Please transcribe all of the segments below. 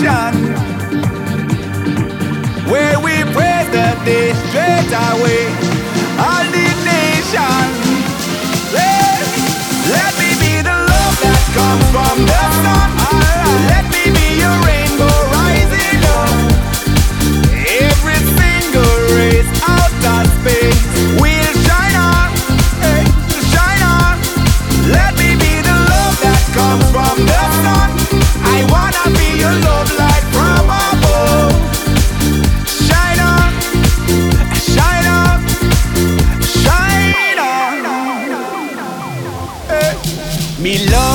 mission where we praise the day straight away. All the nation, let, let me be the love that comes from the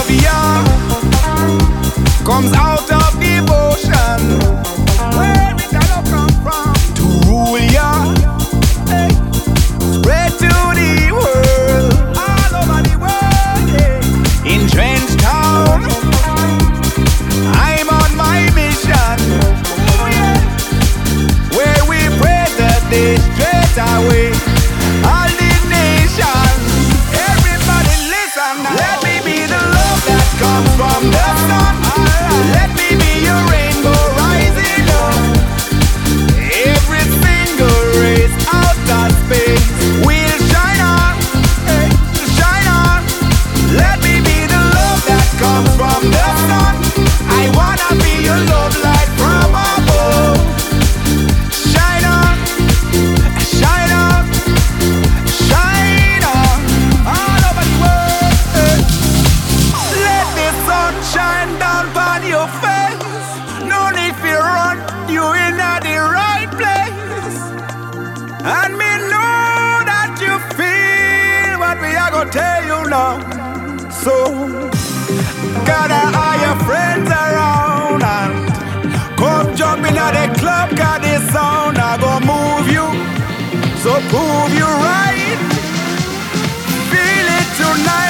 Me comes out Need for run, you in the right place. And me know that you feel what we are gonna tell you now. So gather all your friends around and come jump in at the club, cause this sound I gonna move you. So prove you right. Feel it tonight.